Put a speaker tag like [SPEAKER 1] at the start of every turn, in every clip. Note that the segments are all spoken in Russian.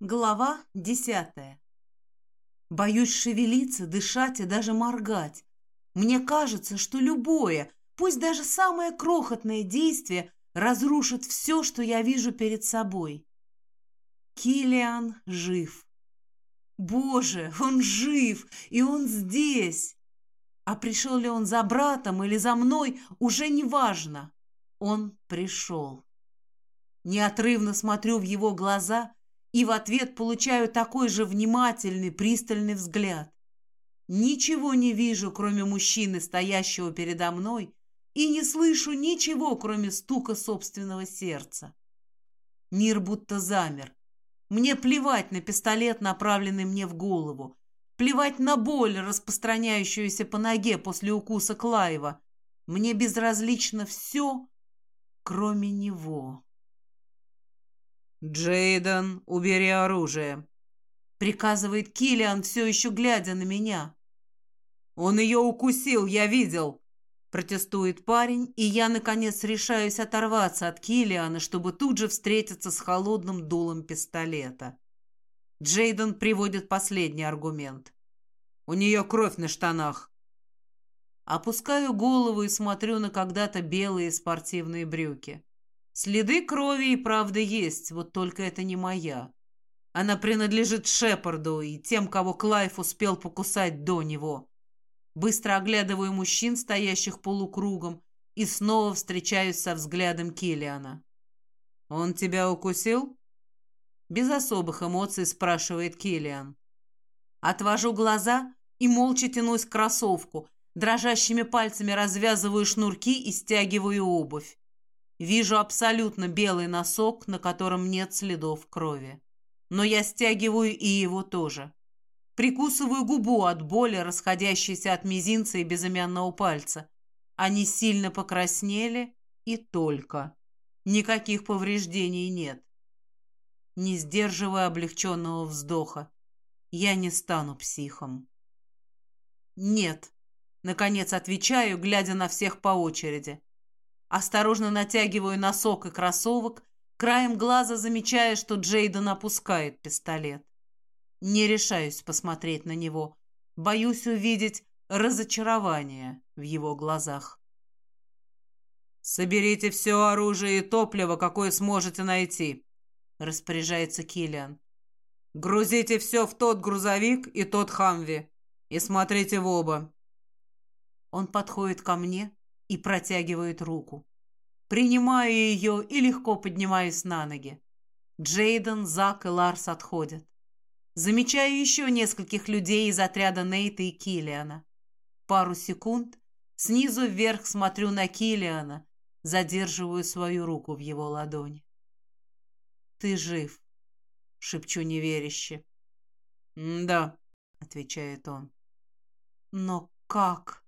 [SPEAKER 1] Глава десятая. Боюсь шевелиться, дышать и даже моргать. Мне кажется, что любое, пусть даже самое крохотное действие разрушит все, что я вижу перед собой. Килиан жив. Боже, он жив, и он здесь. А пришел ли он за братом или за мной, уже не важно. Он пришел. Неотрывно смотрю в его глаза и в ответ получаю такой же внимательный, пристальный взгляд. Ничего не вижу, кроме мужчины, стоящего передо мной, и не слышу ничего, кроме стука собственного сердца. Мир будто замер. Мне плевать на пистолет, направленный мне в голову. Плевать на боль, распространяющуюся по ноге после укуса Клаева. Мне безразлично все, кроме него.
[SPEAKER 2] «Джейден, убери оружие», —
[SPEAKER 1] приказывает Киллиан, все еще глядя на меня.
[SPEAKER 2] «Он ее укусил, я видел», —
[SPEAKER 1] протестует парень, и я, наконец, решаюсь оторваться от Киллиана, чтобы тут же встретиться с холодным дулом пистолета. Джейден приводит последний аргумент.
[SPEAKER 2] «У нее кровь на штанах».
[SPEAKER 1] Опускаю голову и смотрю на когда-то белые спортивные брюки. Следы крови и правда есть, вот только это не моя. Она принадлежит Шепарду и тем, кого Клайф успел покусать до него. Быстро оглядываю мужчин, стоящих полукругом, и снова встречаюсь со взглядом Киллиана.
[SPEAKER 2] «Он тебя укусил?»
[SPEAKER 1] Без особых эмоций спрашивает Киллиан. Отвожу глаза и молча тянусь к кроссовку, дрожащими пальцами развязываю шнурки и стягиваю обувь. Вижу абсолютно белый носок, на котором нет следов крови. Но я стягиваю и его тоже. Прикусываю губу от боли, расходящейся от мизинца и безымянного пальца. Они сильно покраснели и только. Никаких повреждений нет. Не сдерживая облегченного вздоха, я не стану психом. Нет, наконец отвечаю, глядя на всех по очереди. Осторожно натягиваю носок и кроссовок, краем глаза замечая, что Джейден опускает пистолет. Не решаюсь посмотреть на него. Боюсь увидеть разочарование в его глазах.
[SPEAKER 2] «Соберите все оружие и топливо, какое сможете найти», — распоряжается Киллиан. «Грузите все в тот грузовик и тот Хамви и смотрите в оба».
[SPEAKER 1] Он подходит ко мне, и протягивает руку. Принимаю ее и легко поднимаюсь на ноги. Джейден, Зак и Ларс отходят. Замечаю еще нескольких людей из отряда Нейта и Киллиана. Пару секунд снизу вверх смотрю на Киллиана, задерживаю свою руку в его ладони. «Ты жив», — шепчу неверяще.
[SPEAKER 2] «Да», — отвечает он.
[SPEAKER 1] «Но как?»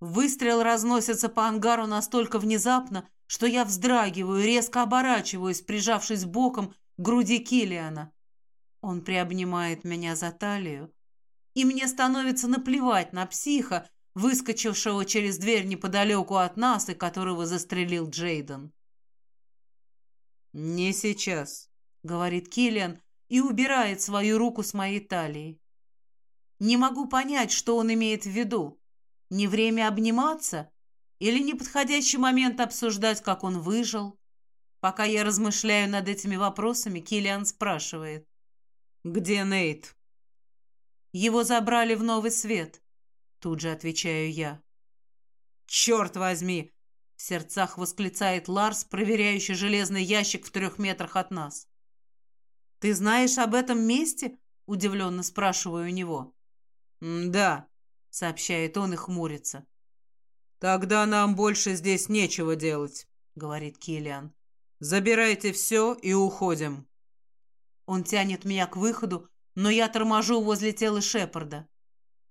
[SPEAKER 1] Выстрел разносится по ангару настолько внезапно, что я вздрагиваю, резко оборачиваюсь, прижавшись боком к груди Килиана. Он приобнимает меня за талию, и мне становится наплевать на психа, выскочившего через дверь неподалеку от нас и которого застрелил Джейден.
[SPEAKER 2] «Не сейчас», —
[SPEAKER 1] говорит Киллиан и убирает свою руку с моей талии. Не могу понять, что он имеет в виду. Не время обниматься? Или неподходящий момент обсуждать, как он выжил? Пока я размышляю над этими вопросами, Киллиан спрашивает.
[SPEAKER 2] «Где Нейт?»
[SPEAKER 1] «Его забрали в новый свет», — тут же отвечаю я.
[SPEAKER 2] «Черт возьми!» — в сердцах восклицает Ларс, проверяющий железный ящик в трех метрах от нас.
[SPEAKER 1] «Ты знаешь об этом месте?» — удивленно спрашиваю у него.
[SPEAKER 2] «Да», — сообщает он и хмурится. «Тогда нам больше здесь нечего делать», — говорит Киллиан. «Забирайте все и уходим».
[SPEAKER 1] Он тянет меня к выходу, но я торможу возле тела Шепарда.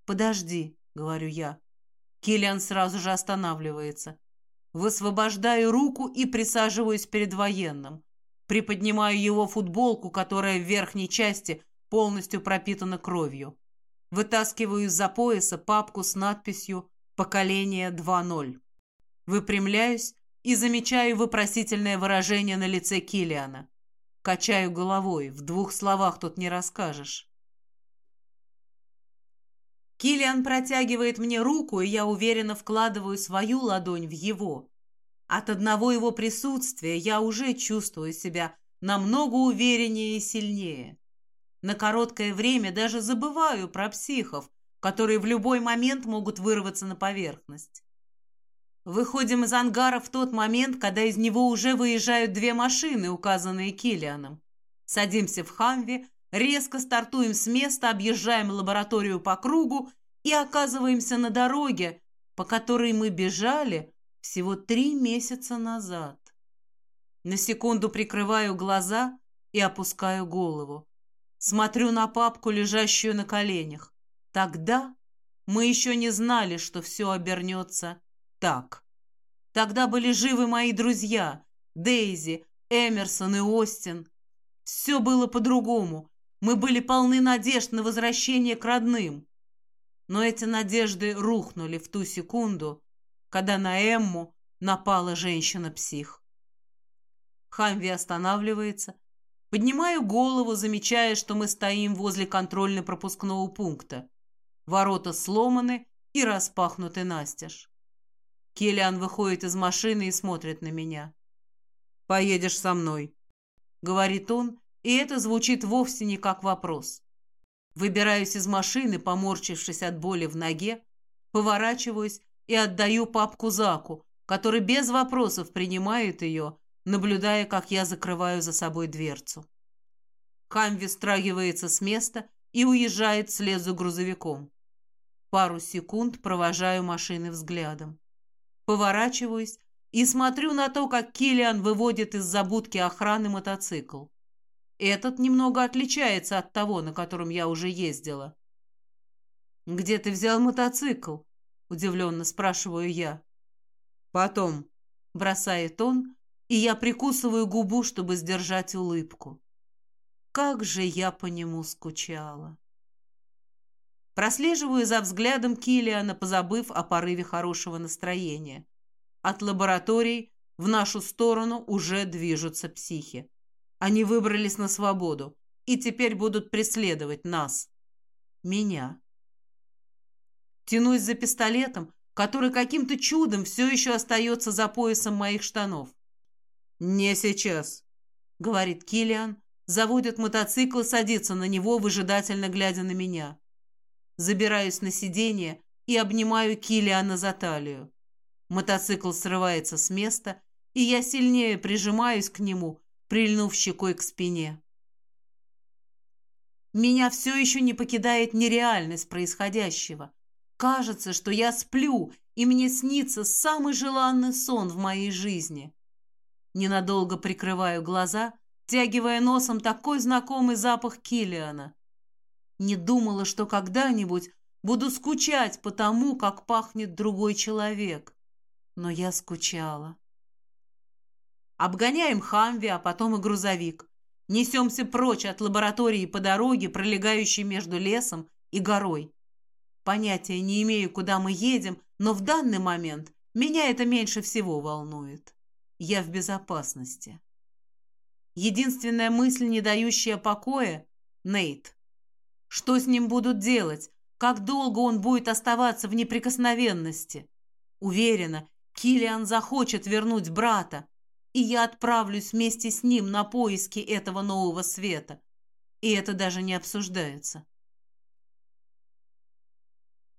[SPEAKER 1] «Подожди», — говорю я. Киллиан сразу же останавливается. Высвобождаю руку и присаживаюсь перед военным. Приподнимаю его футболку, которая в верхней части полностью пропитана кровью. Вытаскиваю из-за пояса папку с надписью «Поколение 2.0». Выпрямляюсь и замечаю вопросительное выражение на лице Килиана. Качаю головой, в двух словах тут не расскажешь. Килиан протягивает мне руку, и я уверенно вкладываю свою ладонь в его. От одного его присутствия я уже чувствую себя намного увереннее и сильнее. На короткое время даже забываю про психов, которые в любой момент могут вырваться на поверхность. Выходим из ангара в тот момент, когда из него уже выезжают две машины, указанные Киллианом. Садимся в Хамве, резко стартуем с места, объезжаем лабораторию по кругу и оказываемся на дороге, по которой мы бежали всего три месяца назад. На секунду прикрываю глаза и опускаю голову. Смотрю на папку, лежащую на коленях. Тогда мы еще не знали, что все обернется так. Тогда были живы мои друзья Дейзи, Эмерсон и Остин. Все было по-другому. Мы были полны надежд на возвращение к родным. Но эти надежды рухнули в ту секунду, когда на Эмму напала женщина-псих. Хамви останавливается. Поднимаю голову, замечая, что мы стоим возле контрольно-пропускного пункта. Ворота сломаны и распахнуты настежь. Киллиан выходит из машины и смотрит на меня. «Поедешь со мной», — говорит он, и это звучит вовсе не как вопрос. Выбираюсь из машины, поморщившись от боли в ноге, поворачиваюсь и отдаю папку Заку, который без вопросов принимает ее, наблюдая, как я закрываю за собой дверцу. Хамви страгивается с места и уезжает вслед за грузовиком. Пару секунд провожаю машины взглядом. Поворачиваюсь и смотрю на то, как Килиан выводит из забудки охраны мотоцикл. Этот немного отличается от того, на котором я уже ездила. «Где ты взял мотоцикл?» – удивленно спрашиваю я. «Потом», – бросает он, и я прикусываю губу, чтобы сдержать улыбку. Как же я по нему скучала. Прослеживаю за взглядом Килиана, позабыв о порыве хорошего настроения. От лабораторий в нашу сторону уже движутся психи. Они выбрались на свободу и теперь будут преследовать нас. Меня. Тянусь за пистолетом, который каким-то чудом все еще остается за поясом моих штанов. «Не сейчас», — говорит Килиан, заводит мотоцикл, садится на него, выжидательно глядя на меня забираюсь на сиденье и обнимаю Килиана за талию. Мотоцикл срывается с места, и я сильнее прижимаюсь к нему, прильнув щекой к спине. Меня все еще не покидает нереальность происходящего. Кажется, что я сплю, и мне снится самый желанный сон в моей жизни. Ненадолго прикрываю глаза, тягивая носом такой знакомый запах Килиана. Не думала, что когда-нибудь буду скучать по тому, как пахнет другой человек. Но я скучала. Обгоняем Хамви, а потом и грузовик. Несемся прочь от лаборатории по дороге, пролегающей между лесом и горой. Понятия не имею, куда мы едем, но в данный момент меня это меньше всего волнует. Я в безопасности. Единственная мысль, не дающая покоя — Нейт. Что с ним будут делать? Как долго он будет оставаться в неприкосновенности? Уверена, Килиан захочет вернуть брата, и я отправлюсь вместе с ним на поиски этого нового света. И это даже не обсуждается.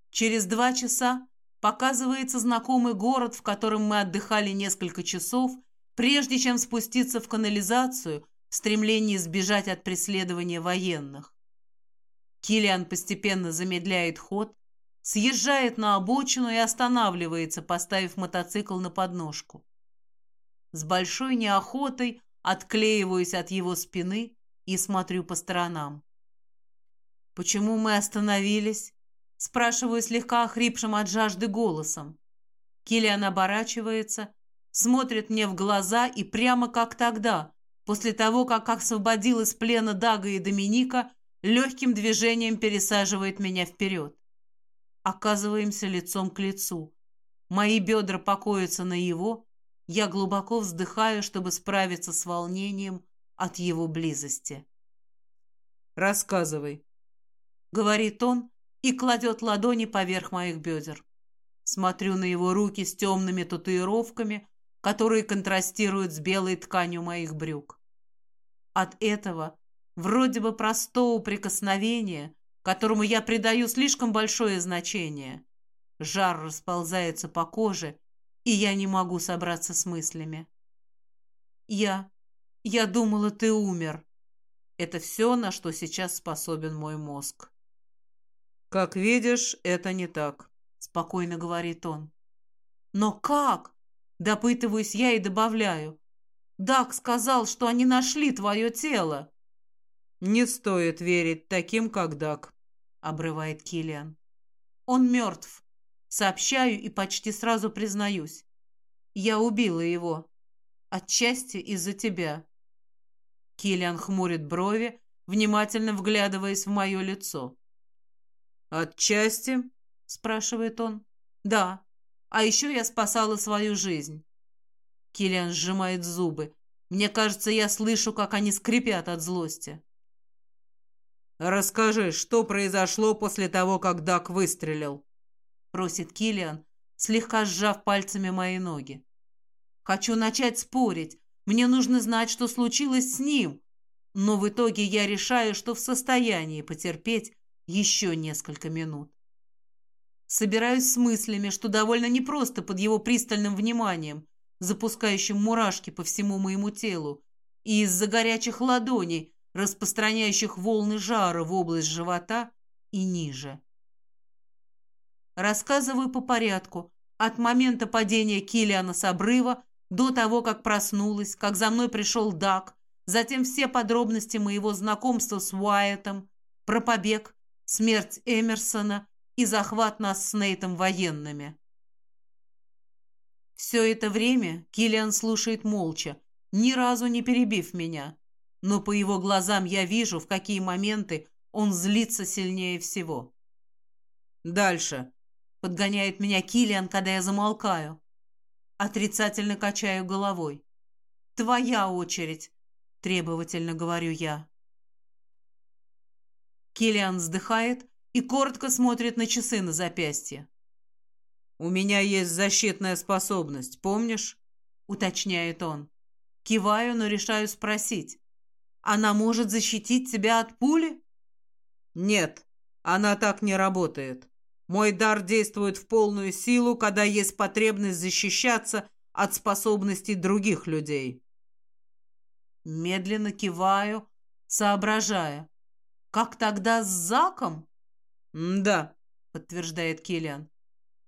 [SPEAKER 1] Через два часа показывается знакомый город, в котором мы отдыхали несколько часов, прежде чем спуститься в канализацию в стремлении сбежать от преследования военных. Килиан постепенно замедляет ход, съезжает на обочину и останавливается, поставив мотоцикл на подножку. С большой неохотой отклеиваюсь от его спины и смотрю по сторонам. «Почему мы остановились?» – спрашиваю слегка охрипшим от жажды голосом. Килиан оборачивается, смотрит мне в глаза и прямо как тогда, после того, как освободил из плена Дага и Доминика, легким движением пересаживает меня вперед. Оказываемся лицом к лицу. Мои бедра покоятся на его, я глубоко вздыхаю, чтобы справиться с волнением, от его близости.
[SPEAKER 2] «Рассказывай», —
[SPEAKER 1] говорит он и кладет ладони поверх моих бедер. Смотрю на его руки с темными татуировками, которые контрастируют с белой тканью моих брюк. От этого, вроде бы простого прикосновения, которому я придаю слишком большое значение, жар расползается по коже, и я не могу собраться с мыслями. Я... я думала, ты умер. Это все, на что сейчас способен мой мозг.
[SPEAKER 2] «Как видишь, это не так», —
[SPEAKER 1] спокойно говорит он. «Но как?» — допытываюсь я и добавляю. «Дак сказал, что они нашли твое тело».
[SPEAKER 2] «Не стоит верить таким, как Дак», —
[SPEAKER 1] обрывает Киллиан. «Он мертв. Сообщаю и почти сразу признаюсь. Я убила его. Отчасти из-за тебя». Киллиан хмурит брови, внимательно вглядываясь в мое лицо.
[SPEAKER 2] «Отчасти?» — спрашивает он.
[SPEAKER 1] «Да. А еще я спасала свою жизнь». Киллиан сжимает зубы. Мне кажется, я слышу, как они скрипят от злости.
[SPEAKER 2] «Расскажи, что произошло после того, как Дак выстрелил?»
[SPEAKER 1] — просит Киллиан, слегка сжав пальцами мои ноги. «Хочу начать спорить. Мне нужно знать, что случилось с ним. Но в итоге я решаю, что в состоянии потерпеть еще несколько минут. Собираюсь с мыслями, что довольно непросто под его пристальным вниманием, запускающим мурашки по всему моему телу, и из-за горячих ладоней, распространяющих волны жара в область живота и ниже. Рассказываю по порядку, от момента падения Килиана с обрыва до того, как проснулась, как за мной пришел Дак, затем все подробности моего знакомства с Уайетом, про побег, смерть Эмерсона и захват нас с Нейтом военными. Все это время Киллиан слушает молча, ни разу не перебив меня, но по его глазам я вижу, в какие моменты он злится сильнее всего.
[SPEAKER 2] «Дальше», —
[SPEAKER 1] подгоняет меня Киллиан, когда я замолкаю. Отрицательно качаю головой. «Твоя очередь», — требовательно говорю я. Киллиан вздыхает и коротко смотрит на часы на запястье.
[SPEAKER 2] «У меня есть защитная способность, помнишь?»
[SPEAKER 1] — уточняет он. Киваю, но решаю спросить. «Она может защитить тебя от пули?»
[SPEAKER 2] «Нет, она так не работает. Мой дар действует в полную силу, когда есть потребность защищаться от способностей других людей».
[SPEAKER 1] Медленно киваю, соображая. Как тогда с Заком?
[SPEAKER 2] Да, подтверждает Киллиан.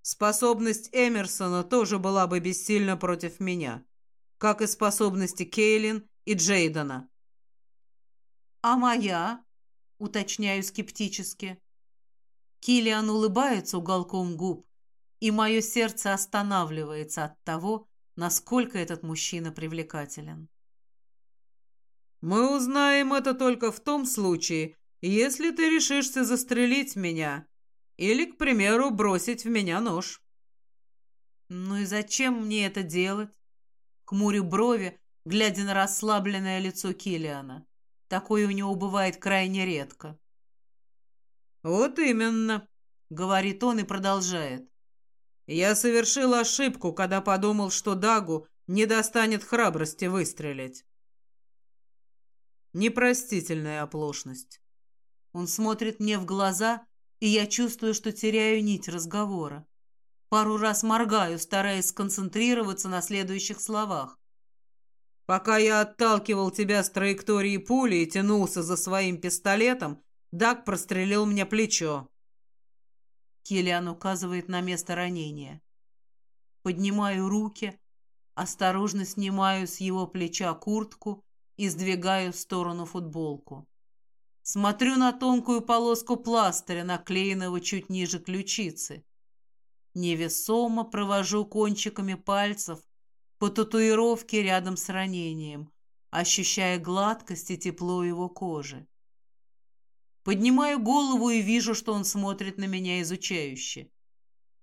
[SPEAKER 2] Способность Эмерсона тоже была бы бессильна против меня, как и способности Кейлин и Джейдена.
[SPEAKER 1] А моя? Уточняю скептически. Киллиан улыбается уголком губ, и мое сердце останавливается от того, насколько этот мужчина привлекателен.
[SPEAKER 2] «Мы узнаем это только в том случае, если ты решишься застрелить меня или, к примеру, бросить в меня нож.
[SPEAKER 1] Ну и зачем мне это делать? Хмурю брови, глядя на расслабленное лицо Килиана. Такое у него бывает крайне редко.
[SPEAKER 2] Вот именно, говорит он и продолжает. Я совершил ошибку, когда подумал, что Дагу не достанет храбрости выстрелить. Непростительная оплошность.
[SPEAKER 1] Он смотрит мне в глаза, и я чувствую, что теряю нить разговора. Пару раз моргаю, стараясь сконцентрироваться на следующих словах.
[SPEAKER 2] «Пока я отталкивал тебя с траектории пули и тянулся за своим пистолетом, Даг прострелил мне плечо».
[SPEAKER 1] Киллиан указывает на место ранения. Поднимаю руки, осторожно снимаю с его плеча куртку и сдвигаю в сторону футболку. Смотрю на тонкую полоску пластыря, наклеенного чуть ниже ключицы. Невесомо провожу кончиками пальцев по татуировке рядом с ранением, ощущая гладкость и тепло его кожи. Поднимаю голову и вижу, что он смотрит на меня изучающе.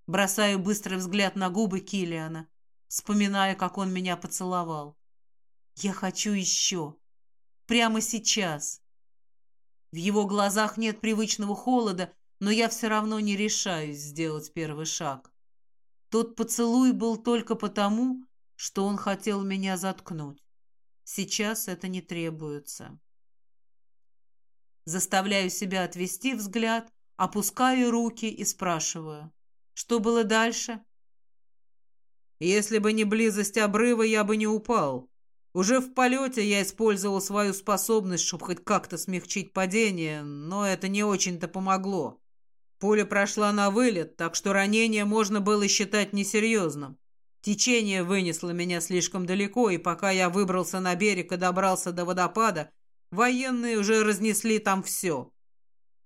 [SPEAKER 1] Бросаю быстрый взгляд на губы Килиана, вспоминая, как он меня поцеловал. Я хочу еще. прямо сейчас. В его глазах нет привычного холода, но я все равно не решаюсь сделать первый шаг. Тот поцелуй был только потому, что он хотел меня заткнуть. Сейчас это не требуется. Заставляю себя отвести взгляд, опускаю руки и спрашиваю. Что было дальше?
[SPEAKER 2] Если бы не близость обрыва, я бы не упал. Уже в полете я использовал свою способность, чтобы хоть как-то смягчить падение, но это не очень-то помогло. Пуля прошла на вылет, так что ранение можно было считать несерьезным. Течение вынесло меня слишком далеко, и пока я выбрался на берег и добрался до водопада, военные уже разнесли там все.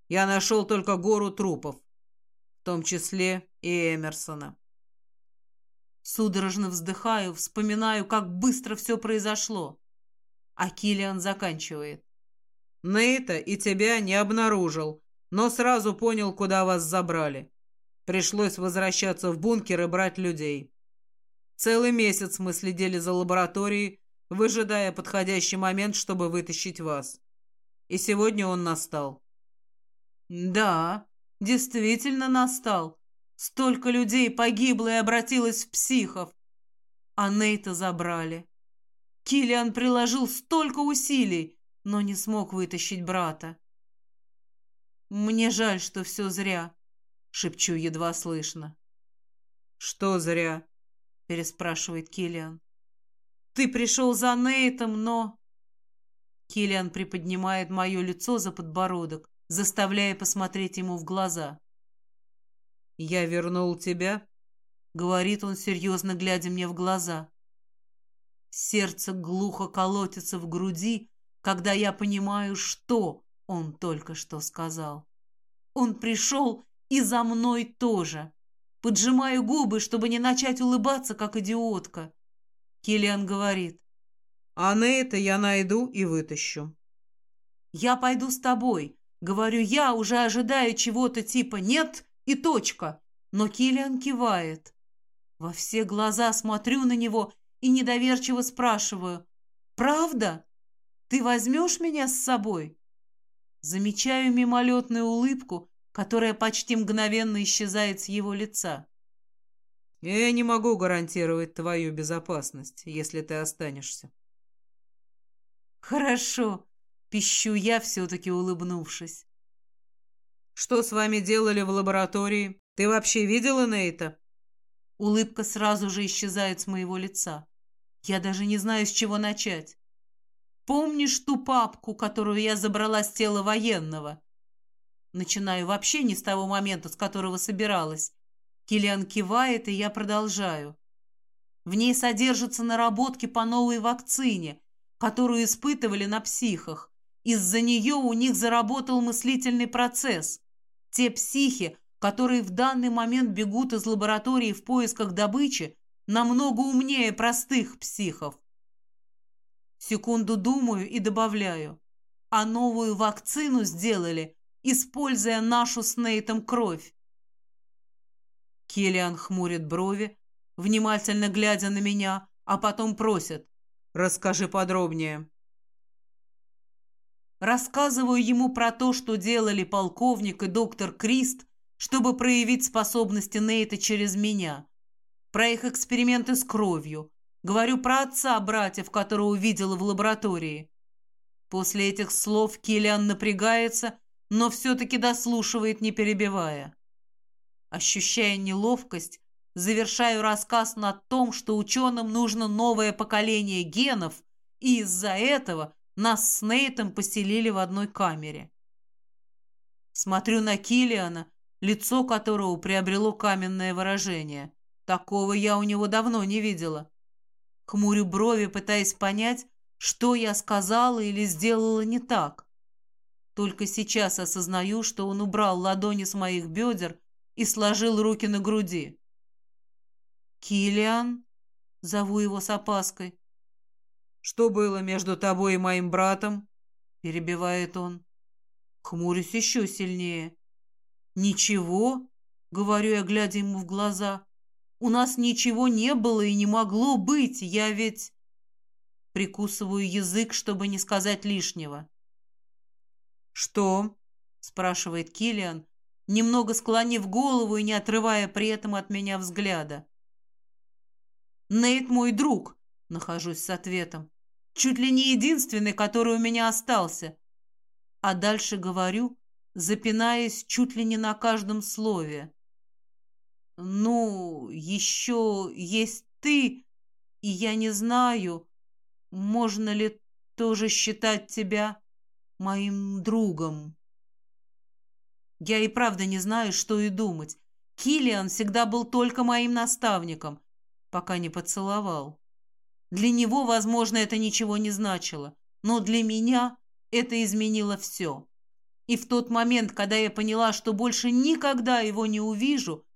[SPEAKER 2] Я нашел только гору трупов, в том числе и Эмерсона.
[SPEAKER 1] Судорожно вздыхаю, вспоминаю, как быстро все произошло. А Киллиан заканчивает.
[SPEAKER 2] Нейта и тебя не обнаружил, но сразу понял, куда вас забрали. Пришлось возвращаться в бункер и брать людей. Целый месяц мы следили за лабораторией, выжидая подходящий момент, чтобы вытащить вас. И сегодня он настал.
[SPEAKER 1] Да, действительно настал. Столько людей погибло и обратилось в психов. А Нейта забрали. Килиан приложил столько усилий, но не смог вытащить брата. «Мне жаль, что все зря», — шепчу едва слышно.
[SPEAKER 2] «Что зря?»
[SPEAKER 1] — переспрашивает Килиан. «Ты пришел за Нейтом, но...» Килиан приподнимает мое лицо за подбородок, заставляя посмотреть ему в глаза.
[SPEAKER 2] «Я вернул тебя?»
[SPEAKER 1] — говорит он, серьезно глядя мне в глаза. Сердце глухо колотится в груди, когда я понимаю, что он только что сказал. Он пришел и за мной тоже. Поджимаю губы, чтобы не начать улыбаться, как идиотка. Киллиан говорит.
[SPEAKER 2] А на это я найду и вытащу.
[SPEAKER 1] Я пойду с тобой. Говорю я, уже ожидаю чего-то типа «нет» и точка. Но Киллиан кивает. Во все глаза смотрю на него и недоверчиво спрашиваю. «Правда? Ты возьмешь меня с собой?» Замечаю мимолетную улыбку, которая почти мгновенно исчезает с его лица.
[SPEAKER 2] «Я не могу гарантировать твою безопасность, если ты останешься».
[SPEAKER 1] «Хорошо», — пищу я, все-таки улыбнувшись.
[SPEAKER 2] «Что с вами делали в лаборатории? Ты вообще видела Нейта?»
[SPEAKER 1] Улыбка сразу же исчезает с моего лица. Я даже не знаю, с чего начать. «Помнишь ту папку, которую я забрала с тела военного?» Начинаю вообще не с того момента, с которого собиралась. Киллиан кивает, и я продолжаю. В ней содержатся наработки по новой вакцине, которую испытывали на психах. Из-за нее у них заработал мыслительный процесс. Те психи, которые в данный момент бегут из лаборатории в поисках добычи, намного умнее простых психов. Секунду думаю и добавляю. А новую вакцину сделали используя нашу с Нейтом кровь. Келлиан хмурит брови, внимательно глядя на меня, а потом просит. «Расскажи подробнее». Рассказываю ему про то, что делали полковник и доктор Крист, чтобы проявить способности Нейта через меня. Про их эксперименты с кровью. Говорю про отца братьев, которого увидела в лаборатории. После этих слов Киллиан напрягается но все-таки дослушивает, не перебивая. Ощущая неловкость, завершаю рассказ на том, что ученым нужно новое поколение генов, и из-за этого нас с Нейтом поселили в одной камере. Смотрю на Килиана, лицо которого приобрело каменное выражение. Такого я у него давно не видела. Хмурю брови, пытаясь понять, что я сказала или сделала не так. Только сейчас осознаю, что он убрал ладони с моих бедер и сложил руки на груди. «Киллиан?» — зову его с опаской.
[SPEAKER 2] «Что было между тобой и моим братом?»
[SPEAKER 1] — перебивает он. Хмурюсь еще сильнее. «Ничего?» — говорю я, глядя ему в глаза. «У нас ничего не было и не могло быть, я ведь...» Прикусываю язык, чтобы не сказать лишнего.
[SPEAKER 2] «Что?» — спрашивает Килиан, немного склонив голову и не отрывая при этом от меня взгляда.
[SPEAKER 1] «Нейт мой друг», — нахожусь с ответом. «Чуть ли не единственный, который у меня остался». А дальше говорю, запинаясь чуть ли не на каждом слове. «Ну, еще есть ты, и я не знаю, можно ли тоже считать тебя моим другом?» Я и правда не знаю, что и думать. Килиан всегда был только моим наставником, пока не поцеловал. Для него, возможно, это ничего не значило, но для меня это изменило все. И в тот момент, когда я поняла, что больше никогда его не увижу,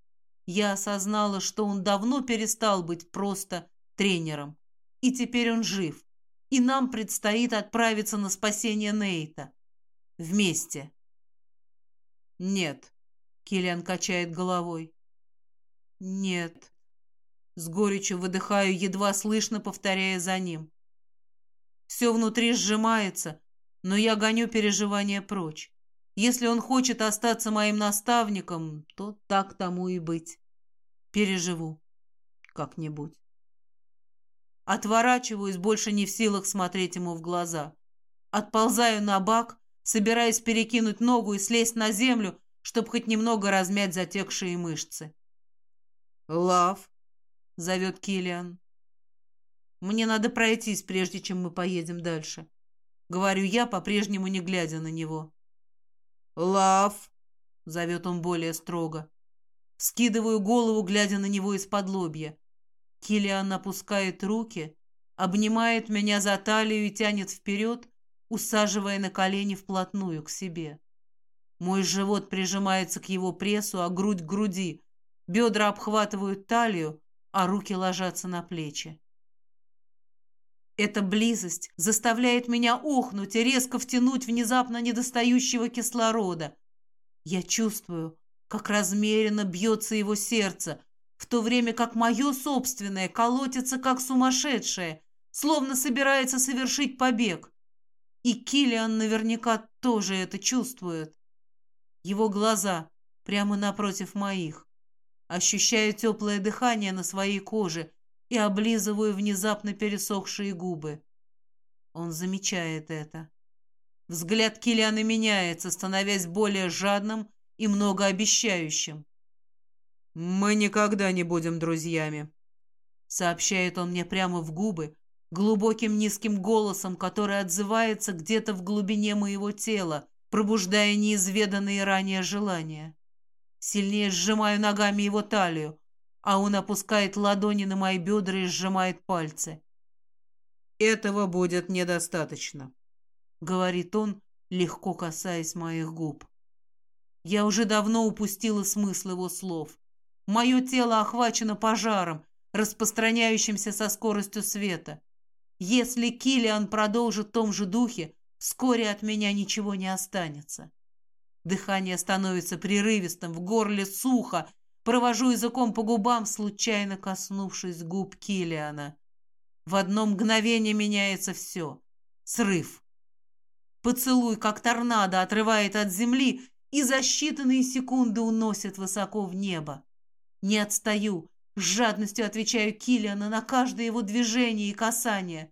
[SPEAKER 1] я осознала, что он давно перестал быть просто тренером. И теперь он жив. И нам предстоит отправиться на спасение Нейта. Вместе.
[SPEAKER 2] «Нет», — Киллиан качает головой.
[SPEAKER 1] «Нет». С горечью выдыхаю, едва слышно повторяя за ним. Все внутри сжимается, но я гоню переживания прочь. Если он хочет остаться моим наставником, то так тому и быть. Переживу. Как-нибудь. Отворачиваюсь, больше не в силах смотреть ему в глаза. Отползаю на бак, собираясь перекинуть ногу и слезть на землю, чтобы хоть немного размять затекшие мышцы.
[SPEAKER 2] «Лав», —
[SPEAKER 1] зовет Килиан. «Мне надо пройтись, прежде чем мы поедем дальше», — говорю я, по-прежнему не глядя на него.
[SPEAKER 2] «Лав», —
[SPEAKER 1] зовет он более строго. Скидываю голову, глядя на него из-под лобья. Килиан опускает руки, обнимает меня за талию и тянет вперед, усаживая на колени вплотную к себе. Мой живот прижимается к его прессу, а грудь к груди. Бедра обхватывают талию, а руки ложатся на плечи. Эта близость заставляет меня охнуть и резко втянуть внезапно недостающего кислорода. Я чувствую, как размеренно бьется его сердце, в то время как мое собственное колотится как сумасшедшее, словно собирается совершить побег. И Килиан наверняка тоже это чувствует. Его глаза прямо напротив моих. Ощущаю теплое дыхание на своей коже и облизываю внезапно пересохшие губы. Он замечает это. Взгляд Килиана меняется, становясь более жадным и многообещающим.
[SPEAKER 2] «Мы никогда не будем друзьями», —
[SPEAKER 1] сообщает он мне прямо в губы, глубоким низким голосом, который отзывается где-то в глубине моего тела, пробуждая неизведанные ранее желания. Сильнее сжимаю ногами его талию, а он опускает ладони на мои бедра и сжимает пальцы.
[SPEAKER 2] «Этого будет недостаточно», —
[SPEAKER 1] говорит он, легко касаясь моих губ. Я уже давно упустила смысл его слов. Мое тело охвачено пожаром, распространяющимся со скоростью света. Если Килиан продолжит в том же духе, вскоре от меня ничего не останется. Дыхание становится прерывистым, в горле сухо, провожу языком по губам, случайно коснувшись губ Килиана. В одно мгновение меняется все. Срыв. Поцелуй, как торнадо, отрывает от земли и за считанные секунды уносит высоко в небо. Не отстаю, с жадностью отвечаю Киллиана на каждое его движение и касание.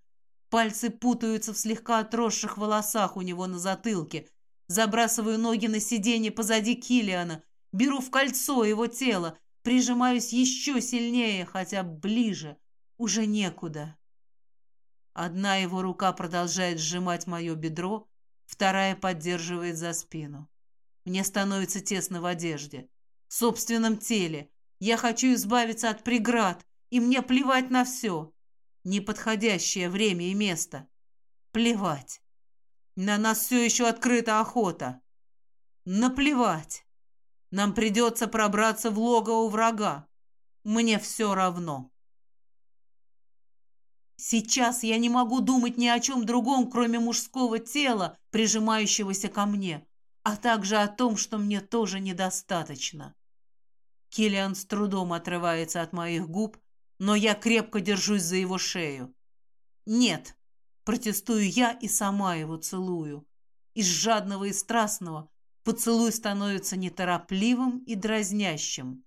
[SPEAKER 1] Пальцы путаются в слегка отросших волосах у него на затылке. Забрасываю ноги на сиденье позади Киллиана, беру в кольцо его тело, прижимаюсь еще сильнее, хотя ближе уже некуда. Одна его рука продолжает сжимать мое бедро, вторая поддерживает за спину. Мне становится тесно в одежде, в собственном теле, я хочу избавиться от преград, и мне плевать на все. Неподходящее время и место. Плевать. На нас все еще открыта охота. Наплевать. Нам придется пробраться в логово врага. Мне все равно. Сейчас я не могу думать ни о чем другом, кроме мужского тела, прижимающегося ко мне, а также о том, что мне тоже недостаточно. Килиан с трудом отрывается от моих губ, но я крепко держусь за его шею. «Нет», Протестую я и сама его целую. Из жадного и страстного поцелуй становится неторопливым и дразнящим.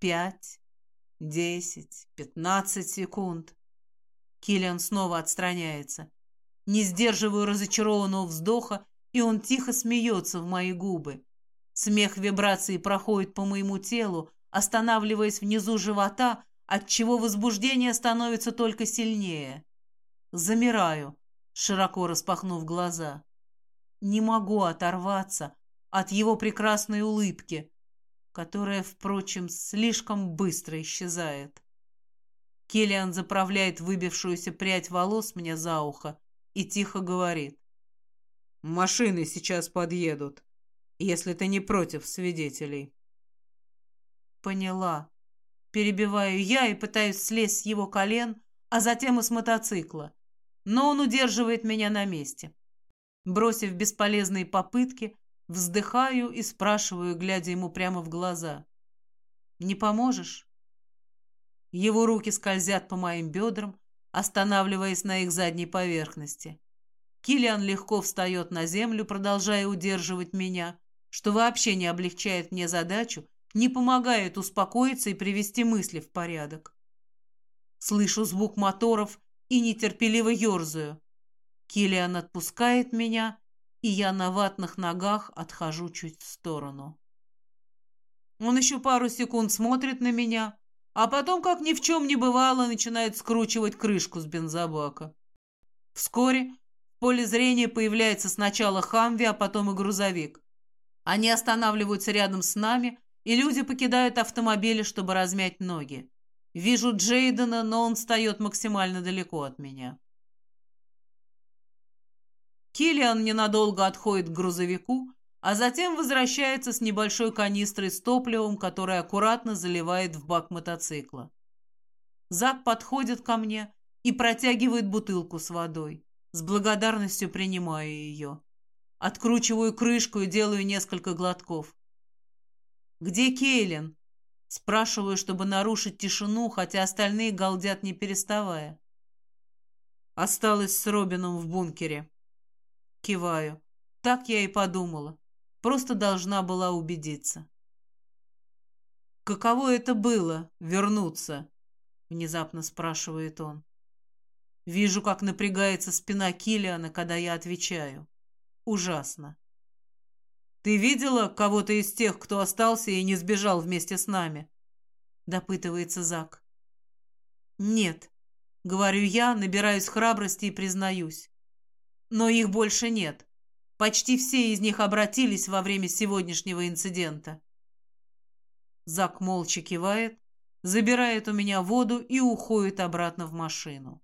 [SPEAKER 1] Пять, десять, пятнадцать секунд. Киллиан снова отстраняется. Не сдерживаю разочарованного вздоха, и он тихо смеется в мои губы. Смех вибрации проходит по моему телу, останавливаясь внизу живота, отчего возбуждение становится только сильнее. Замираю, широко распахнув глаза. Не могу оторваться от его прекрасной улыбки, которая, впрочем, слишком быстро исчезает. Келлиан заправляет выбившуюся прядь волос мне за ухо и тихо говорит. «Машины сейчас подъедут, если ты не против свидетелей». Поняла. Перебиваю я и пытаюсь слезть с его колен, а затем и с мотоцикла. Но он удерживает меня на месте. Бросив бесполезные попытки, вздыхаю и спрашиваю, глядя ему прямо в глаза. «Не поможешь?» Его руки скользят по моим бедрам, останавливаясь на их задней поверхности. Килиан легко встает на землю, продолжая удерживать меня, что вообще не облегчает мне задачу не помогает успокоиться и привести мысли в порядок. Слышу звук моторов и нетерпеливо ерзаю. Килиан отпускает меня, и я на ватных ногах отхожу чуть в сторону. Он еще пару секунд смотрит на меня, а потом, как ни в чем не бывало, начинает скручивать крышку с бензобака. Вскоре в поле зрения появляется сначала Хамви, а потом и грузовик. Они останавливаются рядом с нами, и люди покидают автомобили, чтобы размять ноги. Вижу Джейдена, но он встает максимально далеко от меня. Киллиан ненадолго отходит к грузовику, а затем возвращается с небольшой канистрой с топливом, который аккуратно заливает в бак мотоцикла. Зак подходит ко мне и протягивает бутылку с водой. С благодарностью принимаю ее. Откручиваю крышку и делаю несколько глотков. «Где Кейлин?» Спрашиваю, чтобы нарушить тишину, хотя остальные галдят не переставая. Осталась с Робином в бункере. Киваю. Так я и подумала. Просто должна была убедиться. «Каково это было — вернуться?» — внезапно спрашивает он. Вижу, как напрягается спина Килиана, когда я отвечаю. Ужасно. «Ты видела кого-то из тех, кто остался и не сбежал вместе с нами?» — допытывается Зак. «Нет», — говорю я, набираюсь храбрости и признаюсь. «Но их больше нет. Почти все из них обратились во время сегодняшнего инцидента». Зак молча кивает, забирает у меня воду и уходит обратно в машину.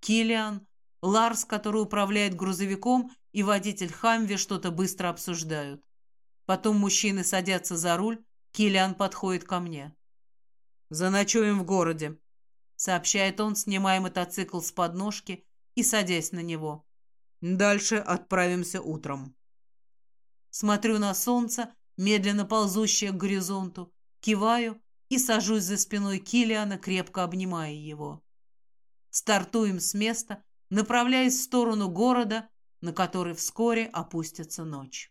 [SPEAKER 1] Килиан, Ларс, который управляет грузовиком, и водитель Хамви что-то быстро обсуждают. Потом мужчины садятся за руль, Килиан подходит ко мне. «Заночуем в городе», — сообщает он, снимая мотоцикл с подножки и садясь на него. «Дальше отправимся утром». Смотрю на солнце, медленно ползущее к горизонту, киваю и сажусь за спиной Килиана, крепко обнимая его. Стартуем с места, направляясь в сторону города, на который вскоре опустится ночь.